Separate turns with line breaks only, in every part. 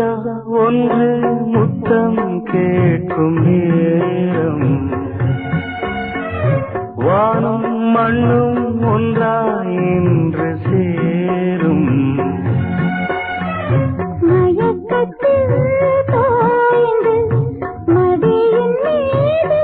ராஜா ஒன்று முத்தம் கேட்கும் நேரம். வானம் மண்ணும் ஒன்றாயின்று சேரும்.
மயக்கத்தில் மடியின் மீது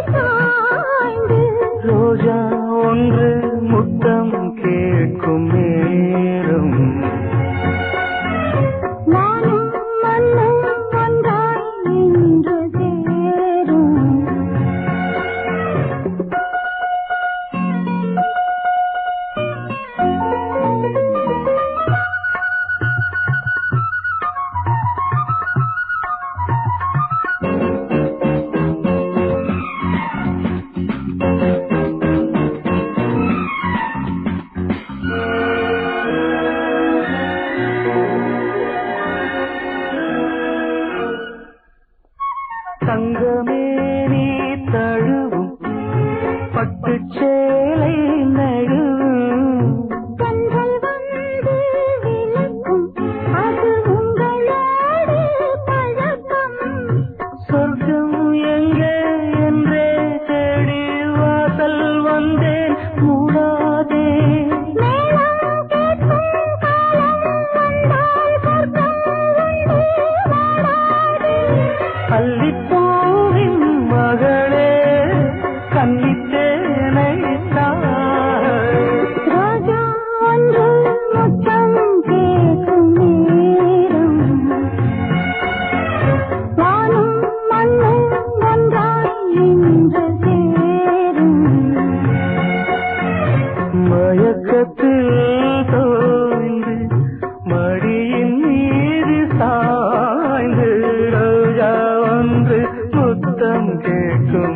தங்கமே நீ தழுவும். பட்டுச் சேலை நழுவும்
கண்கள் வந்து விளக்கும் அது உங்களோடு பழக்கம்.
சொர்க்கம் எங்கே என்றே தேடி வாசல் வந்தேன். மூடாதே
மயக்கத்தில்
தோய்ந்து மடியின் மீது சாய்ந்து
ரோஜா வந்து முத்தம் கேட்கும்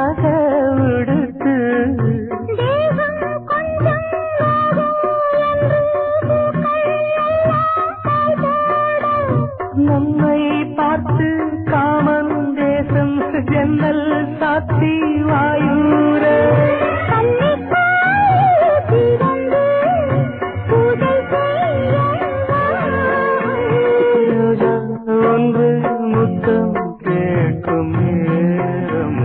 கண்ணல் சாத்தி வாயூர ஒன்று முத்தம் கேட்கும் நேரம்.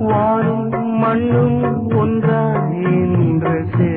வானும் மண்ணும் ஒன்றாய்
சே